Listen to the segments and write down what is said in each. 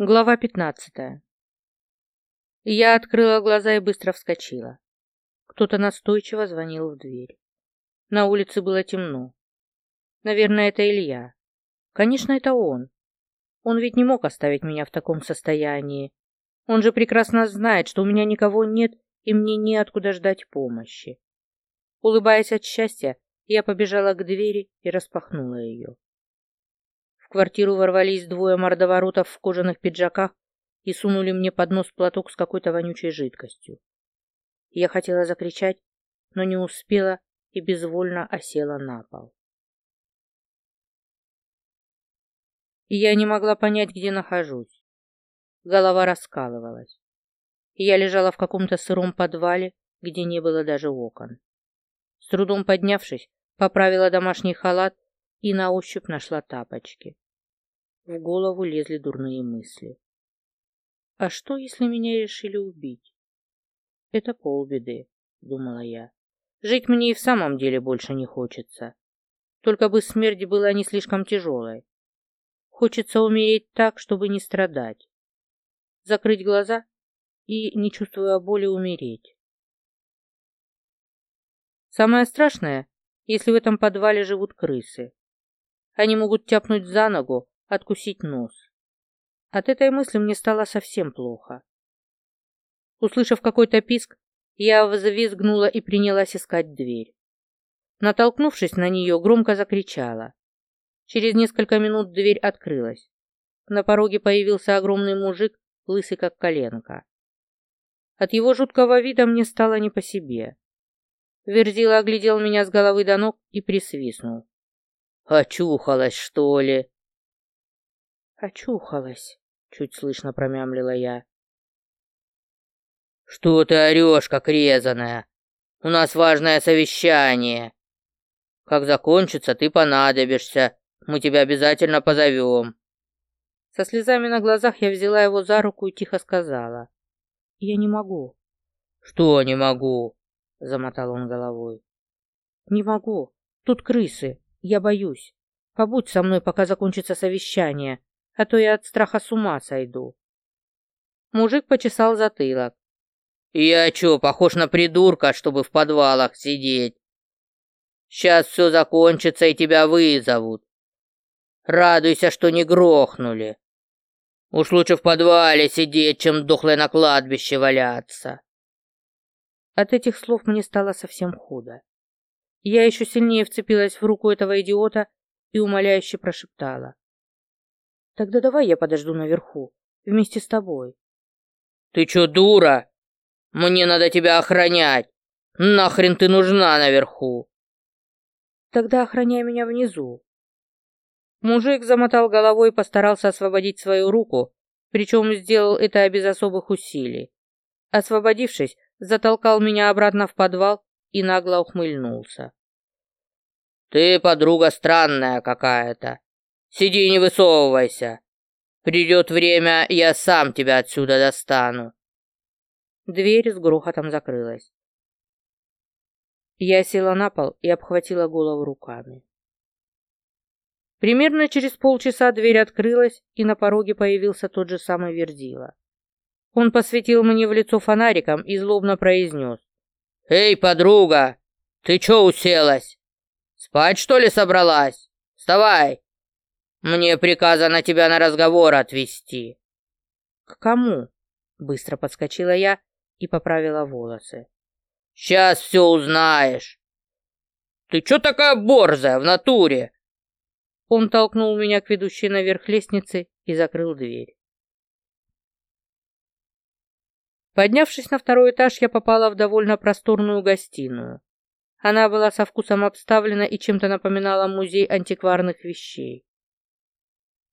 Глава пятнадцатая. Я открыла глаза и быстро вскочила. Кто-то настойчиво звонил в дверь. На улице было темно. Наверное, это Илья. Конечно, это он. Он ведь не мог оставить меня в таком состоянии. Он же прекрасно знает, что у меня никого нет и мне неоткуда ждать помощи. Улыбаясь от счастья, я побежала к двери и распахнула ее. В квартиру ворвались двое мордоворотов в кожаных пиджаках и сунули мне под нос платок с какой-то вонючей жидкостью. Я хотела закричать, но не успела и безвольно осела на пол. Я не могла понять, где нахожусь. Голова раскалывалась. Я лежала в каком-то сыром подвале, где не было даже окон. С трудом поднявшись, поправила домашний халат и на ощупь нашла тапочки. В голову лезли дурные мысли. А что, если меня решили убить? Это полбеды, думала я. Жить мне и в самом деле больше не хочется. Только бы смерть была не слишком тяжелой. Хочется умереть так, чтобы не страдать. Закрыть глаза и, не чувствуя боли, умереть. Самое страшное, если в этом подвале живут крысы. Они могут тяпнуть за ногу, откусить нос. От этой мысли мне стало совсем плохо. Услышав какой-то писк, я взвизгнула и принялась искать дверь. Натолкнувшись на нее, громко закричала. Через несколько минут дверь открылась. На пороге появился огромный мужик, лысый как коленка. От его жуткого вида мне стало не по себе. Верзила оглядел меня с головы до ног и присвистнул. «Очухалась, что ли?» «Очухалась», — чуть слышно промямлила я. «Что ты орешь, как резаная? У нас важное совещание. Как закончится, ты понадобишься. Мы тебя обязательно позовем». Со слезами на глазах я взяла его за руку и тихо сказала. «Я не могу». «Что не могу?» — замотал он головой. «Не могу. Тут крысы. Я боюсь. Побудь со мной, пока закончится совещание, а то я от страха с ума сойду». Мужик почесал затылок. «Я чё, похож на придурка, чтобы в подвалах сидеть? Сейчас все закончится и тебя вызовут. Радуйся, что не грохнули. Уж лучше в подвале сидеть, чем дохлой на кладбище валяться». От этих слов мне стало совсем худо. Я еще сильнее вцепилась в руку этого идиота и умоляюще прошептала. «Тогда давай я подожду наверху, вместе с тобой». «Ты че, дура? Мне надо тебя охранять. Нахрен ты нужна наверху?» «Тогда охраняй меня внизу». Мужик замотал головой и постарался освободить свою руку, причем сделал это без особых усилий. Освободившись, затолкал меня обратно в подвал и нагло ухмыльнулся. «Ты, подруга, странная какая-то. Сиди не высовывайся. Придет время, я сам тебя отсюда достану». Дверь с грохотом закрылась. Я села на пол и обхватила голову руками. Примерно через полчаса дверь открылась, и на пороге появился тот же самый Вердила. Он посветил мне в лицо фонариком и злобно произнес. «Эй, подруга, ты чё уселась? Спать, что ли, собралась? Вставай! Мне приказано тебя на разговор отвезти». «К кому?» — быстро подскочила я и поправила волосы. «Сейчас все узнаешь». «Ты чё такая борзая в натуре?» Он толкнул меня к ведущей наверх лестницы и закрыл дверь. Поднявшись на второй этаж, я попала в довольно просторную гостиную. Она была со вкусом обставлена и чем-то напоминала музей антикварных вещей.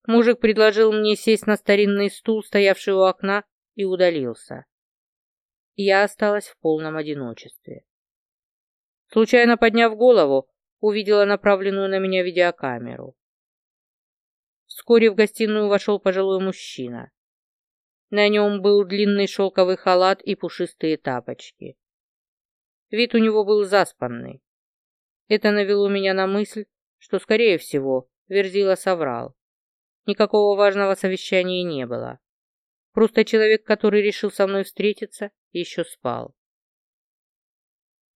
Мужик предложил мне сесть на старинный стул, стоявший у окна, и удалился. Я осталась в полном одиночестве. Случайно подняв голову, увидела направленную на меня видеокамеру. Вскоре в гостиную вошел пожилой мужчина. На нем был длинный шелковый халат и пушистые тапочки. Вид у него был заспанный. Это навело меня на мысль, что, скорее всего, Верзила соврал. Никакого важного совещания не было. Просто человек, который решил со мной встретиться, еще спал.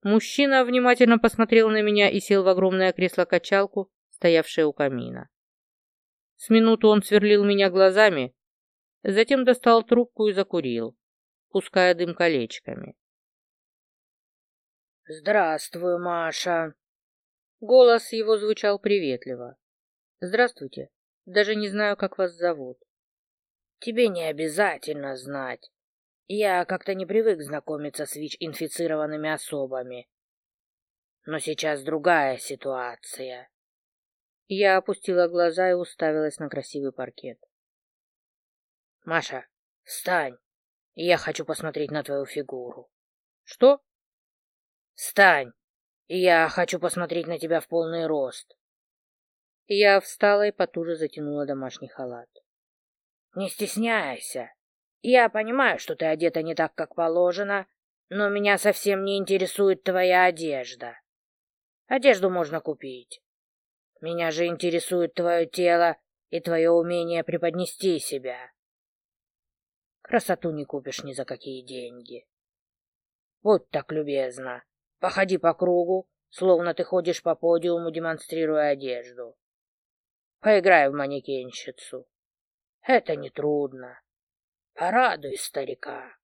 Мужчина внимательно посмотрел на меня и сел в огромное кресло-качалку, стоявшее у камина. С минуту он сверлил меня глазами, затем достал трубку и закурил, пуская дым колечками. «Здравствуй, Маша!» Голос его звучал приветливо. «Здравствуйте. Даже не знаю, как вас зовут». «Тебе не обязательно знать. Я как-то не привык знакомиться с ВИЧ-инфицированными особами. Но сейчас другая ситуация». Я опустила глаза и уставилась на красивый паркет. «Маша, встань. Я хочу посмотреть на твою фигуру». «Что?» «Встань. Я хочу посмотреть на тебя в полный рост». Я встала и потуже затянула домашний халат. «Не стесняйся. Я понимаю, что ты одета не так, как положено, но меня совсем не интересует твоя одежда. Одежду можно купить. Меня же интересует твое тело и твое умение преподнести себя. Красоту не купишь ни за какие деньги. Будь так любезна, походи по кругу, словно ты ходишь по подиуму, демонстрируя одежду. Поиграй в манекенщицу. Это нетрудно. Порадуй старика.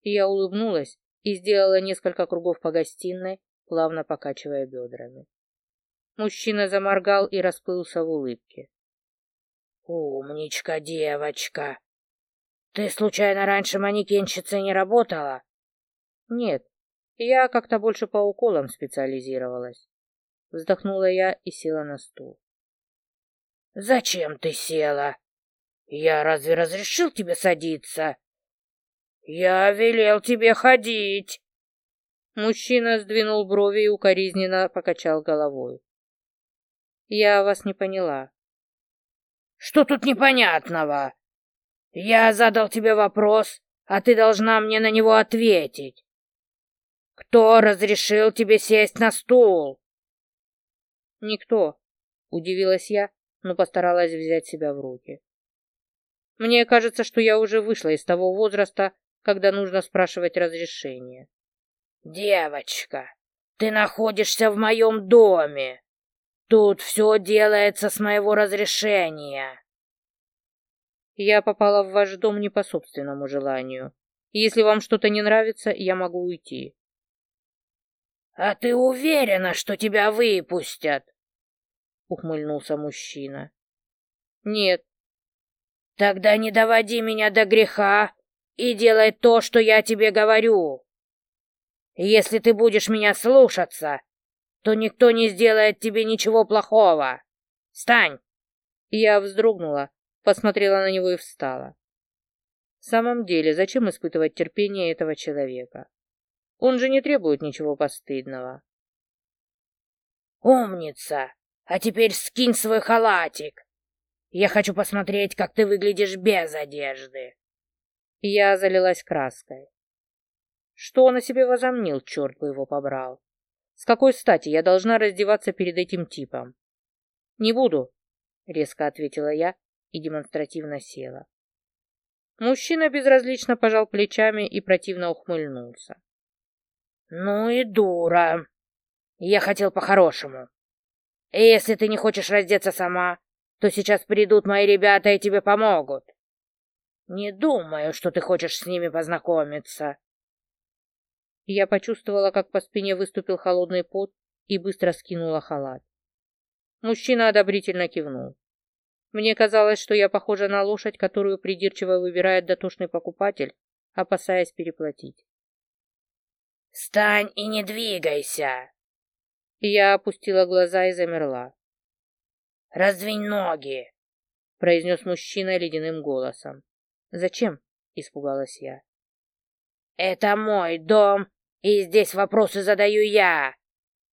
Я улыбнулась и сделала несколько кругов по гостиной, плавно покачивая бедрами. Мужчина заморгал и расплылся в улыбке. «Умничка, девочка! Ты случайно раньше манекенщицей не работала?» «Нет, я как-то больше по уколам специализировалась». Вздохнула я и села на стул. «Зачем ты села? Я разве разрешил тебе садиться? Я велел тебе ходить!» Мужчина сдвинул брови и укоризненно покачал головой. Я вас не поняла. Что тут непонятного? Я задал тебе вопрос, а ты должна мне на него ответить. Кто разрешил тебе сесть на стул? Никто, удивилась я, но постаралась взять себя в руки. Мне кажется, что я уже вышла из того возраста, когда нужно спрашивать разрешение. Девочка, ты находишься в моем доме. Тут все делается с моего разрешения. Я попала в ваш дом не по собственному желанию. Если вам что-то не нравится, я могу уйти. А ты уверена, что тебя выпустят? Ухмыльнулся мужчина. Нет. Тогда не доводи меня до греха и делай то, что я тебе говорю. Если ты будешь меня слушаться, то никто не сделает тебе ничего плохого. Встань!» Я вздрогнула, посмотрела на него и встала. В самом деле, зачем испытывать терпение этого человека? Он же не требует ничего постыдного. «Умница! А теперь скинь свой халатик! Я хочу посмотреть, как ты выглядишь без одежды!» Я залилась краской. Что он о себе возомнил, черт бы его побрал? С какой стати я должна раздеваться перед этим типом? Не буду, резко ответила я и демонстративно села. Мужчина безразлично пожал плечами и противно ухмыльнулся. Ну и дура. Я хотел по-хорошему. Если ты не хочешь раздеться сама, то сейчас придут мои ребята и тебе помогут. Не думаю, что ты хочешь с ними познакомиться. Я почувствовала, как по спине выступил холодный пот и быстро скинула халат. Мужчина одобрительно кивнул. Мне казалось, что я похожа на лошадь, которую придирчиво выбирает дотошный покупатель, опасаясь переплатить. «Встань и не двигайся!» Я опустила глаза и замерла. «Раздвинь ноги!» — произнес мужчина ледяным голосом. «Зачем?» — испугалась я. «Это мой дом, и здесь вопросы задаю я,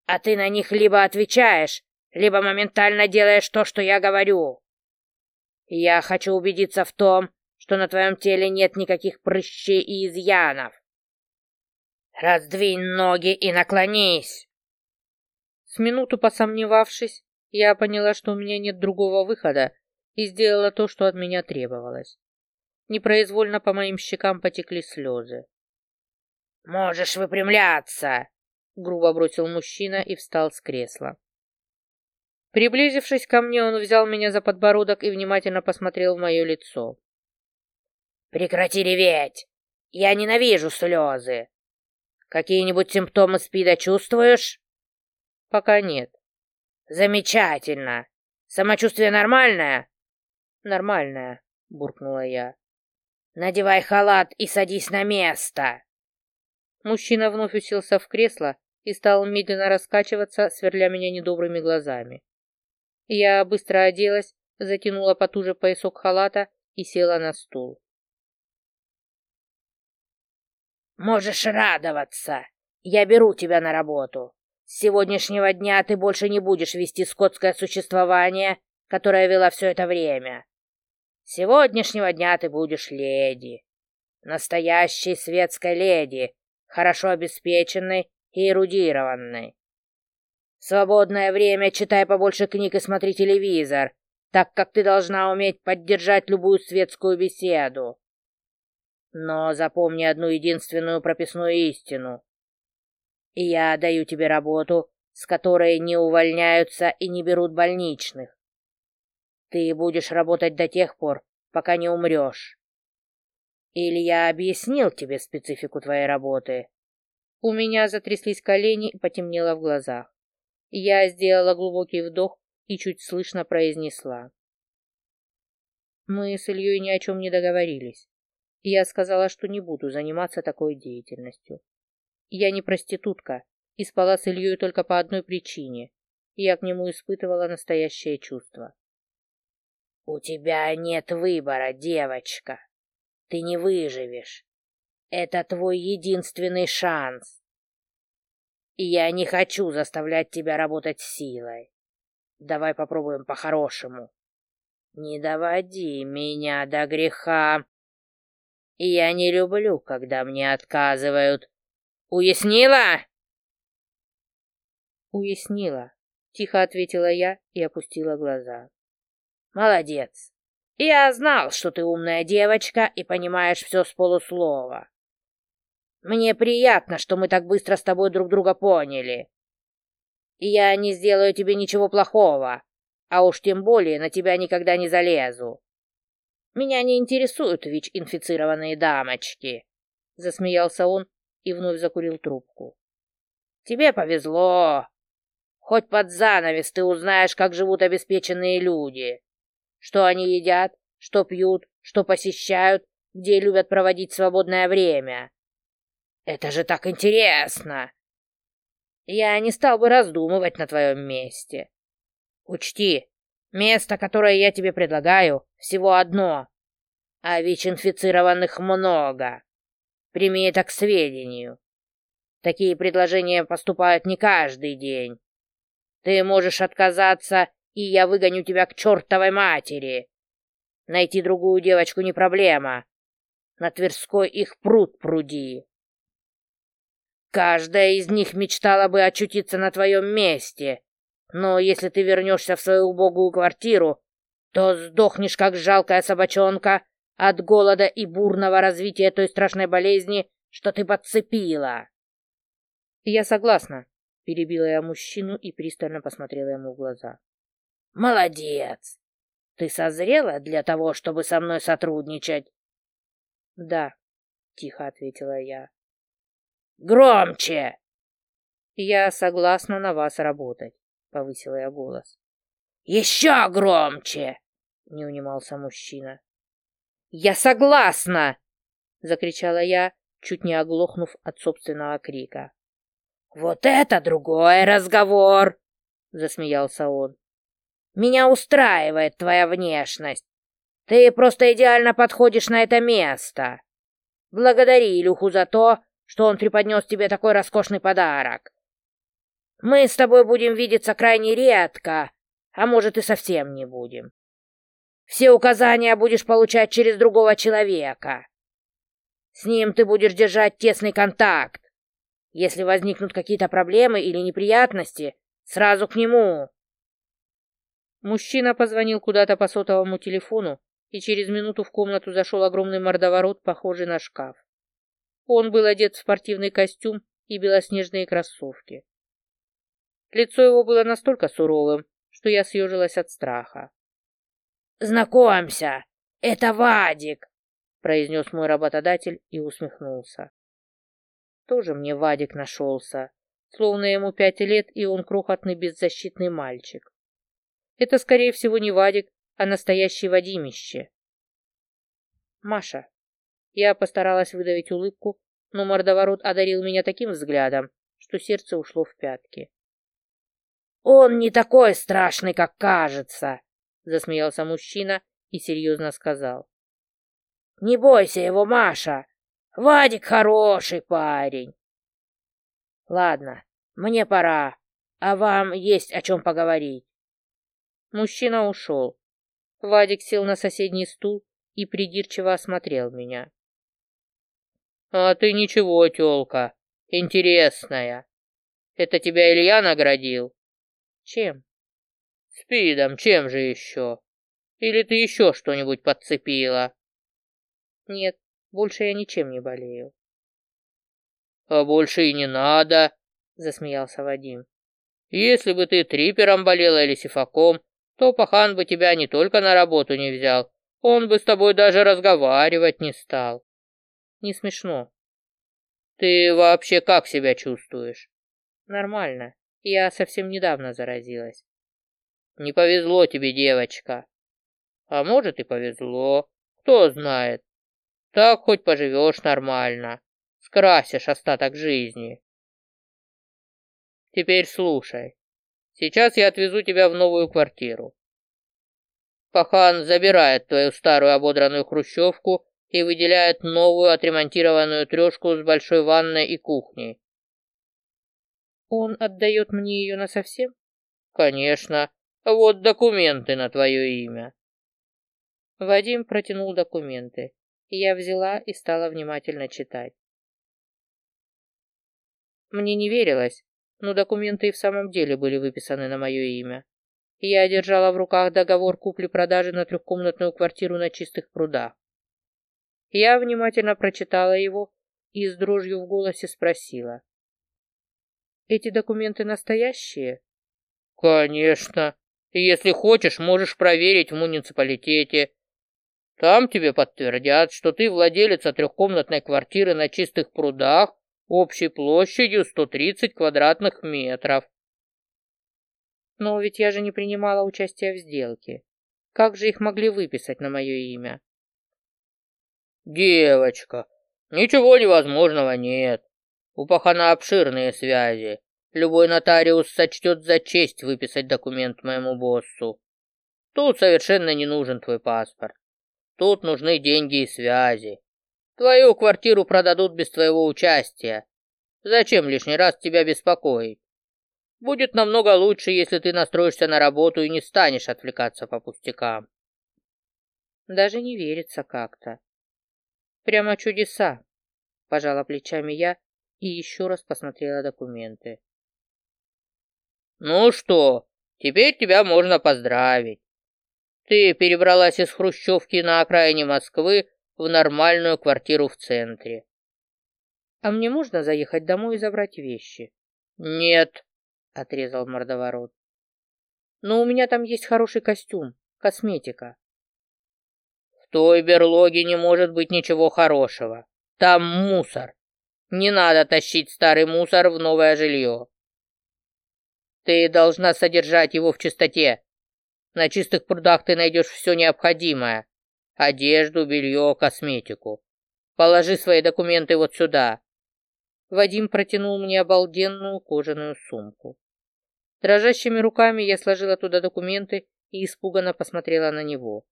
а ты на них либо отвечаешь, либо моментально делаешь то, что я говорю. Я хочу убедиться в том, что на твоем теле нет никаких прыщей и изъянов. Раздвинь ноги и наклонись. С минуту посомневавшись, я поняла, что у меня нет другого выхода, и сделала то, что от меня требовалось. Непроизвольно по моим щекам потекли слезы. «Можешь выпрямляться!» — грубо бросил мужчина и встал с кресла. Приблизившись ко мне, он взял меня за подбородок и внимательно посмотрел в мое лицо. «Прекрати реветь! Я ненавижу слезы! Какие-нибудь симптомы СПИДа чувствуешь?» «Пока нет». «Замечательно! Самочувствие нормальное?» «Нормальное», — буркнула я. «Надевай халат и садись на место!» Мужчина вновь уселся в кресло и стал медленно раскачиваться, сверля меня недобрыми глазами. Я быстро оделась, затянула потуже поясок халата и села на стул. «Можешь радоваться! Я беру тебя на работу. С сегодняшнего дня ты больше не будешь вести скотское существование, которое вела все это время. С сегодняшнего дня ты будешь леди. Настоящей светской леди, хорошо обеспеченной и эрудированной. Свободное время читай побольше книг и смотри телевизор, так как ты должна уметь поддержать любую светскую беседу. Но запомни одну единственную прописную истину. Я даю тебе работу, с которой не увольняются и не берут больничных. Ты будешь работать до тех пор, пока не умрешь. Или я объяснил тебе специфику твоей работы? У меня затряслись колени и потемнело в глазах. Я сделала глубокий вдох и чуть слышно произнесла. Мы с Ильей ни о чем не договорились. Я сказала, что не буду заниматься такой деятельностью. Я не проститутка и спала с Ильей только по одной причине. Я к нему испытывала настоящее чувство. «У тебя нет выбора, девочка. Ты не выживешь. Это твой единственный шанс. Я не хочу заставлять тебя работать силой. Давай попробуем по-хорошему. Не доводи меня до греха. Я не люблю, когда мне отказывают. Уяснила? Уяснила, тихо ответила я и опустила глаза. Молодец. Я знал, что ты умная девочка и понимаешь все с полуслова. Мне приятно, что мы так быстро с тобой друг друга поняли. Я не сделаю тебе ничего плохого, а уж тем более на тебя никогда не залезу. Меня не интересуют ВИЧ-инфицированные дамочки. Засмеялся он и вновь закурил трубку. Тебе повезло. Хоть под занавес ты узнаешь, как живут обеспеченные люди. Что они едят, что пьют, что посещают, где любят проводить свободное время. Это же так интересно! Я не стал бы раздумывать на твоем месте. Учти, место, которое я тебе предлагаю, всего одно, а ВИЧ-инфицированных много. Прими это к сведению. Такие предложения поступают не каждый день. Ты можешь отказаться, и я выгоню тебя к чертовой матери. Найти другую девочку не проблема. На Тверской их пруд пруди. Каждая из них мечтала бы очутиться на твоем месте. Но если ты вернешься в свою убогую квартиру, то сдохнешь, как жалкая собачонка, от голода и бурного развития той страшной болезни, что ты подцепила. Я согласна, перебила я мужчину и пристально посмотрела ему в глаза. Молодец. Ты созрела для того, чтобы со мной сотрудничать? Да, тихо ответила я. Громче!» «Я согласна на вас работать», — повысила я голос. «Еще громче!» — не унимался мужчина. «Я согласна!» — закричала я, чуть не оглохнув от собственного крика. «Вот это другой разговор!» — засмеялся он. «Меня устраивает твоя внешность. Ты просто идеально подходишь на это место. Благодари Илюху за то, что он преподнес тебе такой роскошный подарок. Мы с тобой будем видеться крайне редко, а может и совсем не будем. Все указания будешь получать через другого человека. С ним ты будешь держать тесный контакт. Если возникнут какие-то проблемы или неприятности, сразу к нему. Мужчина позвонил куда-то по сотовому телефону и через минуту в комнату зашел огромный мордоворот, похожий на шкаф. Он был одет в спортивный костюм и белоснежные кроссовки. Лицо его было настолько суровым, что я съежилась от страха. «Знакомься, это Вадик!» произнес мой работодатель и усмехнулся. Тоже мне Вадик нашелся, словно ему пять лет, и он крохотный беззащитный мальчик. Это, скорее всего, не Вадик, а настоящий Вадимище. Маша. Я постаралась выдавить улыбку, но мордоворот одарил меня таким взглядом, что сердце ушло в пятки. «Он не такой страшный, как кажется!» — засмеялся мужчина и серьезно сказал. «Не бойся его, Маша! Вадик хороший парень!» «Ладно, мне пора, а вам есть о чем поговорить». Мужчина ушел. Вадик сел на соседний стул и придирчиво осмотрел меня. «А ты ничего, тёлка, интересная. Это тебя Илья наградил?» «Чем?» «Спидом, чем же еще? Или ты еще что-нибудь подцепила?» «Нет, больше я ничем не болею». «А больше и не надо», — засмеялся Вадим. «Если бы ты трипером болела или сифаком, то пахан бы тебя не только на работу не взял, он бы с тобой даже разговаривать не стал». «Не смешно». «Ты вообще как себя чувствуешь?» «Нормально. Я совсем недавно заразилась». «Не повезло тебе, девочка». «А может и повезло. Кто знает. Так хоть поживешь нормально, скрасишь остаток жизни. Теперь слушай. Сейчас я отвезу тебя в новую квартиру. Пахан забирает твою старую ободранную хрущевку и выделяет новую отремонтированную трешку с большой ванной и кухней. Он отдает мне ее насовсем? Конечно. Вот документы на твое имя. Вадим протянул документы я взяла и стала внимательно читать. Мне не верилось, но документы и в самом деле были выписаны на мое имя. Я держала в руках договор купли-продажи на трехкомнатную квартиру на чистых прудах. Я внимательно прочитала его и с дрожью в голосе спросила. «Эти документы настоящие?» «Конечно. Если хочешь, можешь проверить в муниципалитете. Там тебе подтвердят, что ты владелица трехкомнатной квартиры на чистых прудах общей площадью 130 квадратных метров. Но ведь я же не принимала участия в сделке. Как же их могли выписать на мое имя? Девочка, ничего невозможного нет. У пахана обширные связи. Любой нотариус сочтет за честь выписать документ моему боссу. Тут совершенно не нужен твой паспорт. Тут нужны деньги и связи. Твою квартиру продадут без твоего участия. Зачем лишний раз тебя беспокоить? Будет намного лучше, если ты настроишься на работу и не станешь отвлекаться по пустякам. Даже не верится как-то. Прямо чудеса, пожала плечами я и еще раз посмотрела документы. Ну что, теперь тебя можно поздравить. Ты перебралась из Хрущевки на окраине Москвы в нормальную квартиру в центре. А мне можно заехать домой и забрать вещи? Нет, отрезал мордоворот. Но у меня там есть хороший костюм, косметика. Той берлоге не может быть ничего хорошего. Там мусор. Не надо тащить старый мусор в новое жилье. Ты должна содержать его в чистоте, на чистых прудах ты найдешь все необходимое. Одежду, белье, косметику. Положи свои документы вот сюда. Вадим протянул мне обалденную кожаную сумку. Дрожащими руками я сложила туда документы и испуганно посмотрела на него.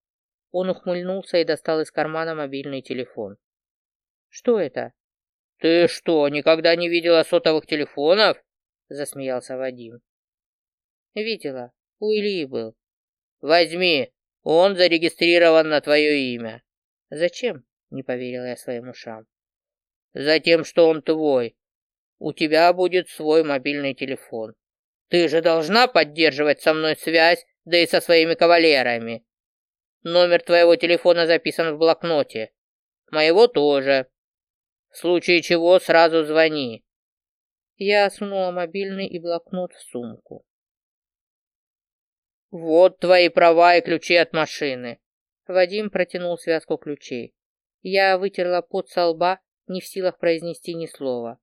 Он ухмыльнулся и достал из кармана мобильный телефон. «Что это?» «Ты что, никогда не видела сотовых телефонов?» Засмеялся Вадим. «Видела. У Ильи был. Возьми, он зарегистрирован на твое имя. Зачем? Не поверила я своим ушам. Затем, что он твой. У тебя будет свой мобильный телефон. Ты же должна поддерживать со мной связь, да и со своими кавалерами. Номер твоего телефона записан в блокноте. Моего тоже. В случае чего сразу звони. Я сунула мобильный и блокнот в сумку. Вот твои права и ключи от машины. Вадим протянул связку ключей. Я вытерла пот со лба, не в силах произнести ни слова.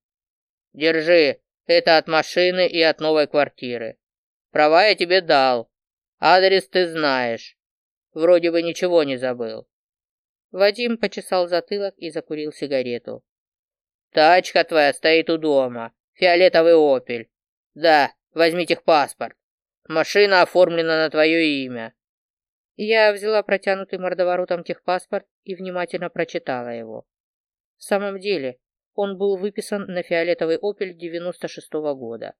Держи, это от машины и от новой квартиры. Права я тебе дал. Адрес ты знаешь. Вроде бы ничего не забыл. Вадим почесал затылок и закурил сигарету. Тачка твоя стоит у дома. Фиолетовый «Опель». Да, возьмите их паспорт. Машина оформлена на твое имя. Я взяла протянутый мордоворотом техпаспорт и внимательно прочитала его. В самом деле, он был выписан на фиолетовый «Опель» 96-го года.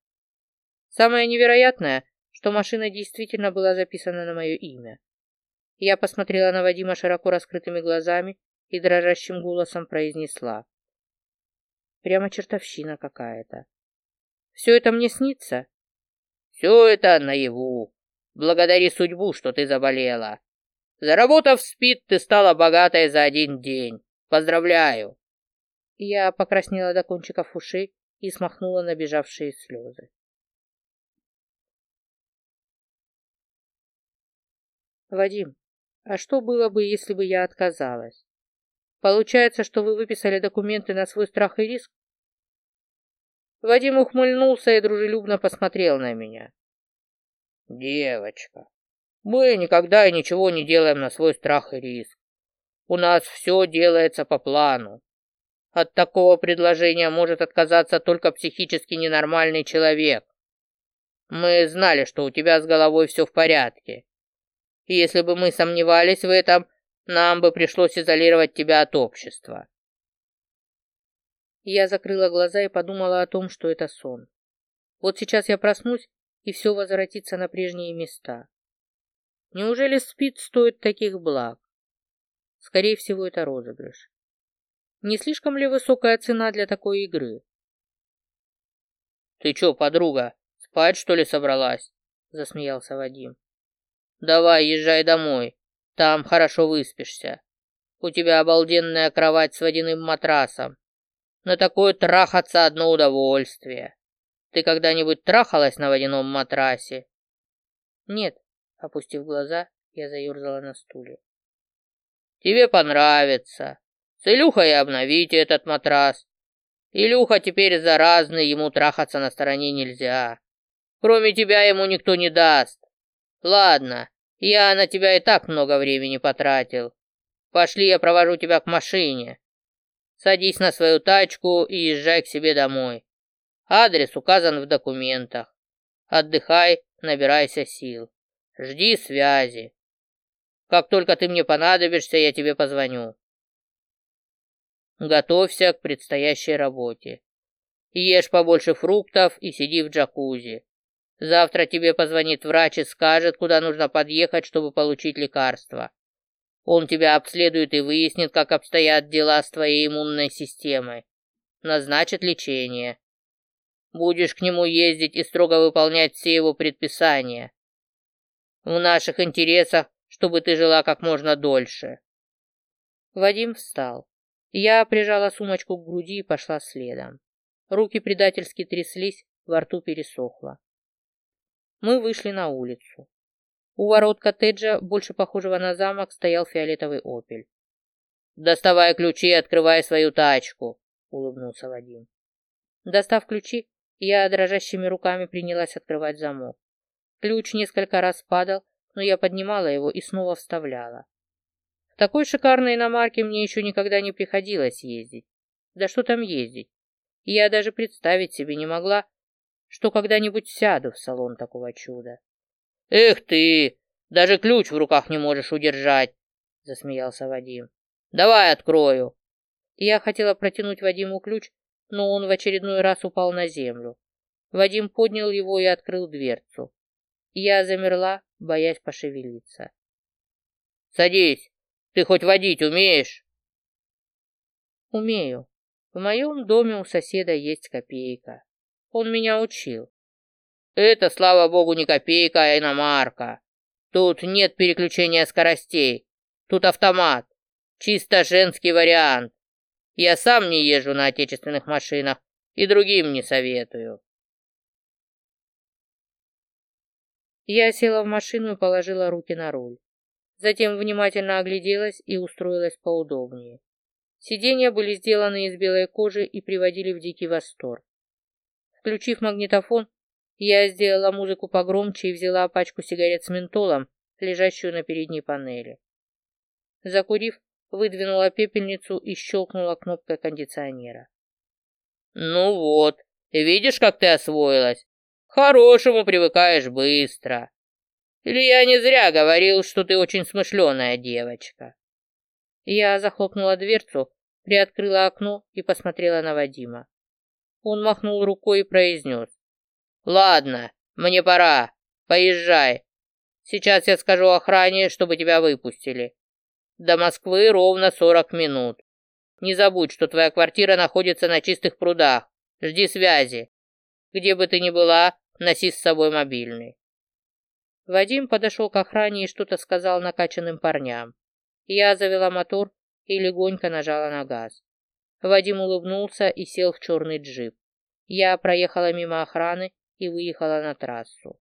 Самое невероятное, что машина действительно была записана на мое имя. Я посмотрела на Вадима широко раскрытыми глазами и дрожащим голосом произнесла. Прямо чертовщина какая-то. Все это мне снится? Все это наяву. Благодари судьбу, что ты заболела. Заработав спид, ты стала богатой за один день. Поздравляю. Я покраснела до кончиков ушей и смахнула набежавшие слезы. Вадим, а что было бы, если бы я отказалась? Получается, что вы выписали документы на свой страх и риск? Вадим ухмыльнулся и дружелюбно посмотрел на меня. Девочка, мы никогда и ничего не делаем на свой страх и риск. У нас все делается по плану. От такого предложения может отказаться только психически ненормальный человек. Мы знали, что у тебя с головой все в порядке. И если бы мы сомневались в этом, нам бы пришлось изолировать тебя от общества. Я закрыла глаза и подумала о том, что это сон. Вот сейчас я проснусь, и все возвратится на прежние места. Неужели спит стоит таких благ? Скорее всего, это розыгрыш. Не слишком ли высокая цена для такой игры? «Ты чё, подруга, спать, что ли, собралась?» — засмеялся Вадим. «Давай, езжай домой, там хорошо выспишься. У тебя обалденная кровать с водяным матрасом. На такое трахаться одно удовольствие. Ты когда-нибудь трахалась на водяном матрасе? Нет, опустив глаза, я заерзала на стуле. Тебе понравится. С Илюхой обновите этот матрас. Илюха теперь заразный, ему трахаться на стороне нельзя. Кроме тебя ему никто не даст. Ладно, я на тебя и так много времени потратил. Пошли, я провожу тебя к машине. Садись на свою тачку и езжай к себе домой. Адрес указан в документах. Отдыхай, набирайся сил. Жди связи. Как только ты мне понадобишься, я тебе позвоню. Готовься к предстоящей работе. Ешь побольше фруктов и сиди в джакузи. Завтра тебе позвонит врач и скажет, куда нужно подъехать, чтобы получить лекарство. Он тебя обследует и выяснит, как обстоят дела с твоей иммунной системой. Назначит лечение. Будешь к нему ездить и строго выполнять все его предписания. В наших интересах, чтобы ты жила как можно дольше. Вадим встал. Я прижала сумочку к груди и пошла следом. Руки предательски тряслись, во рту пересохло. Мы вышли на улицу. У ворот коттеджа, больше похожего на замок, стоял фиолетовый «Опель». «Доставай ключи и открывай свою тачку», — улыбнулся Вадим. Достав ключи, я дрожащими руками принялась открывать замок. Ключ несколько раз падал, но я поднимала его и снова вставляла. В такой шикарной иномарке мне еще никогда не приходилось ездить. Да что там ездить? Я даже представить себе не могла, что когда-нибудь сяду в салон такого чуда. «Эх ты! Даже ключ в руках не можешь удержать!» — засмеялся Вадим. «Давай открою!» Я хотела протянуть Вадиму ключ, но он в очередной раз упал на землю. Вадим поднял его и открыл дверцу. Я замерла, боясь пошевелиться. «Садись! Ты хоть водить умеешь?» «Умею. В моем доме у соседа есть копейка. Он меня учил. Это, слава богу, не копейка, а иномарка. Тут нет переключения скоростей. Тут автомат. Чисто женский вариант. Я сам не езжу на отечественных машинах и другим не советую. Я села в машину и положила руки на руль. Затем внимательно огляделась и устроилась поудобнее. Сиденья были сделаны из белой кожи и приводили в дикий восторг. Включив магнитофон, я сделала музыку погромче и взяла пачку сигарет с ментолом, лежащую на передней панели. Закурив, выдвинула пепельницу и щелкнула кнопкой кондиционера. «Ну вот, видишь, как ты освоилась? Хорошему привыкаешь быстро. Или я не зря говорил, что ты очень смышленая девочка?» Я захлопнула дверцу, приоткрыла окно и посмотрела на Вадима. Он махнул рукой и произнес. «Ладно, мне пора. Поезжай. Сейчас я скажу охране, чтобы тебя выпустили. До Москвы ровно сорок минут. Не забудь, что твоя квартира находится на чистых прудах. Жди связи. Где бы ты ни была, носи с собой мобильный. Вадим подошел к охране и что-то сказал накачанным парням. Я завела мотор и легонько нажала на газ. Вадим улыбнулся и сел в черный джип. Я проехала мимо охраны и выехала на трассу.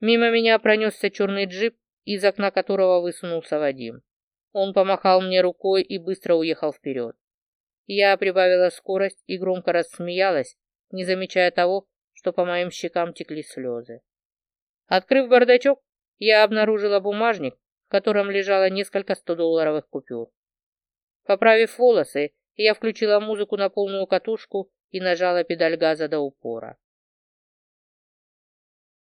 Мимо меня пронесся черный джип, из окна которого высунулся Вадим. Он помахал мне рукой и быстро уехал вперед. Я прибавила скорость и громко рассмеялась, не замечая того, что по моим щекам текли слезы. Открыв бардачок, я обнаружила бумажник, в котором лежало несколько 100-долларовых купюр. Поправив волосы, я включила музыку на полную катушку и нажала педаль газа до упора.